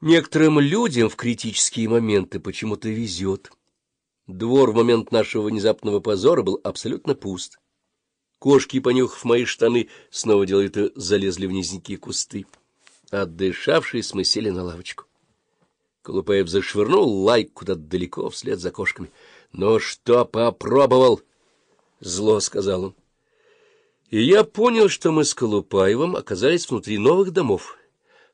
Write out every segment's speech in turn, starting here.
Некоторым людям в критические моменты почему-то везет. Двор в момент нашего внезапного позора был абсолютно пуст. Кошки, понюхав мои штаны, снова делают залезли в низенькие кусты. Отдышавшись, мы сели на лавочку. Колупаев зашвырнул лайк куда-то далеко вслед за кошками. — Ну что, попробовал? — зло сказал он. И я понял, что мы с Колупаевым оказались внутри новых домов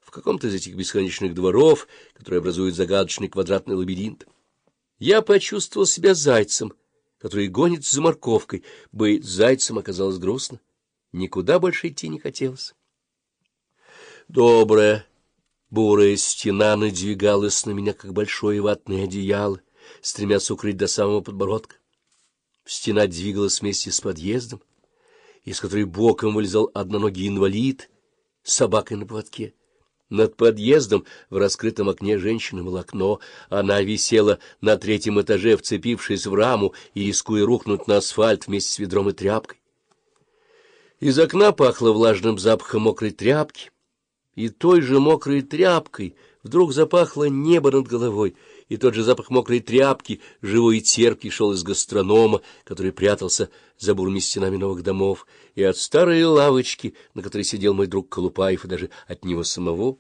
в каком-то из этих бесконечных дворов, которые образуют загадочный квадратный лабиринт. Я почувствовал себя зайцем, который гонится за морковкой. Быть зайцем оказалось грустно. Никуда больше идти не хотелось. Добрая бурая стена надвигалась на меня, как большое ватное одеяло, стремясь укрыть до самого подбородка. Стена двигалась вместе с подъездом, из которой боком вылезал одноногий инвалид с собакой на поводке. Над подъездом в раскрытом окне женщины было окно. Она висела на третьем этаже, вцепившись в раму и рискуя рухнуть на асфальт вместе с ведром и тряпкой. Из окна пахло влажным запахом мокрой тряпки, и той же мокрой тряпкой вдруг запахло небо над головой, и тот же запах мокрой тряпки, живой и терпкий, шел из гастронома, который прятался за бурными стенами новых домов, и от старой лавочки, на которой сидел мой друг Колупаев, и даже от него самого.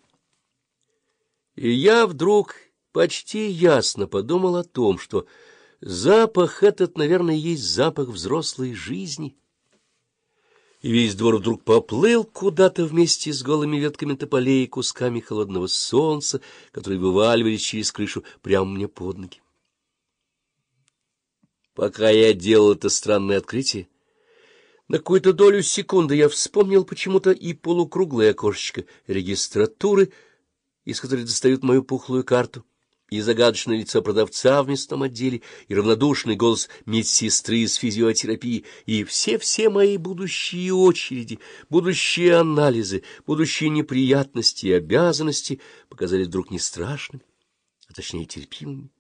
И я вдруг почти ясно подумал о том, что запах этот, наверное, есть запах взрослой жизни — и весь двор вдруг поплыл куда-то вместе с голыми ветками тополей и кусками холодного солнца, которые вываливались через крышу прямо мне под ноги. Пока я делал это странное открытие, на какую-то долю секунды я вспомнил почему-то и полукруглое окошечко регистратуры, из которой достают мою пухлую карту и загадочное лицо продавца в местном отделе, и равнодушный голос медсестры из физиотерапии, и все-все мои будущие очереди, будущие анализы, будущие неприятности и обязанности показались вдруг не страшными, а точнее терпимыми.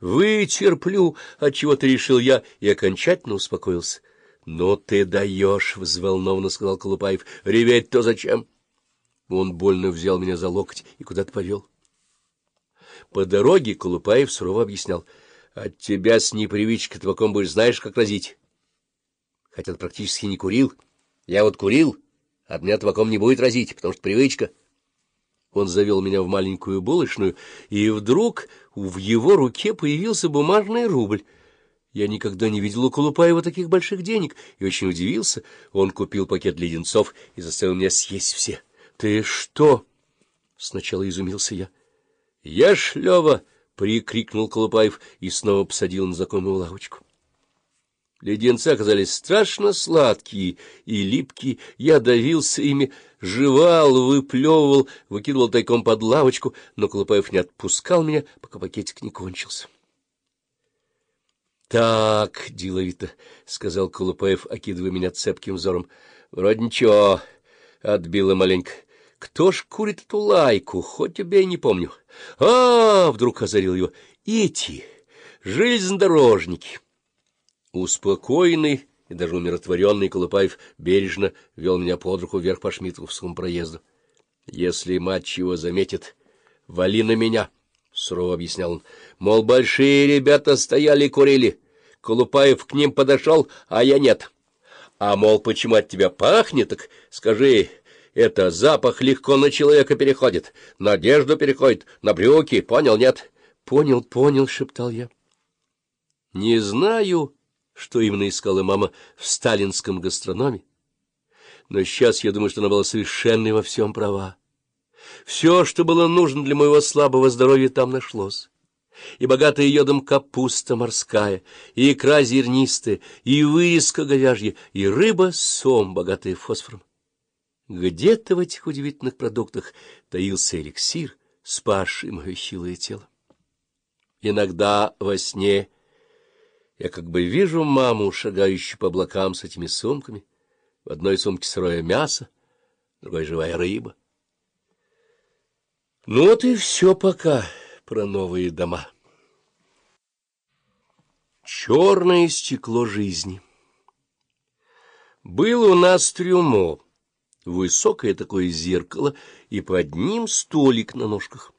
«Вытерплю», — отчего-то решил я, и окончательно успокоился. «Ну ты даешь», — взволнованно сказал Колупаев, — «реветь-то зачем?» Он больно взял меня за локоть и куда-то повел. По дороге Колупаев сурово объяснял. — От тебя с непривычкой табаком будешь знаешь, как разить. Хотя ты практически не курил. Я вот курил, от меня табаком не будет разить, потому что привычка. Он завел меня в маленькую булочную, и вдруг в его руке появился бумажный рубль. Я никогда не видел у Колупаева таких больших денег и очень удивился. Он купил пакет леденцов и заставил меня съесть все. — Ты что? — сначала изумился я. —— Ешь, Лева! — прикрикнул Колупаев и снова посадил на знакомую лавочку. Леденцы оказались страшно сладкие и липкие. Я давился ими, жевал, выплевывал, выкидывал тайком под лавочку, но Колупаев не отпускал меня, пока пакетик не кончился. — Так, деловито, — сказал Колупаев, окидывая меня цепким взором. — Вроде ничего, — отбила маленько. Кто ж курит эту лайку, хоть убей, не помню. А, вдруг озарил его, эти, железнодорожники. Успокоенный и даже умиротворенный Колупаев бережно вел меня под руку вверх по Шмитовскому проезду. — Если мать чего заметит, вали на меня, — сурово объяснял он. — Мол, большие ребята стояли и курили. Колупаев к ним подошел, а я нет. А, мол, почему от тебя пахнет, так скажи... Это запах легко на человека переходит, на одежду переходит, на брюки. Понял, нет? — Понял, понял, — шептал я. Не знаю, что именно искала мама в сталинском гастрономе, но сейчас я думаю, что она была совершенно во всем права. Все, что было нужно для моего слабого здоровья, там нашлось. И богатая йодом капуста морская, и икра зернистая, и вырезка говяжья, и рыба-сом, богатая фосфором. Где-то в этих удивительных продуктах таился эликсир, спасший мое хилое тело. Иногда во сне я как бы вижу маму, шагающую по облакам с этими сумками. В одной сумке сырое мясо, в другой живая рыба. Ну вот и все пока про новые дома. Черное стекло жизни. Было у нас трюмо. Высокое такое зеркало и под ним столик на ножках.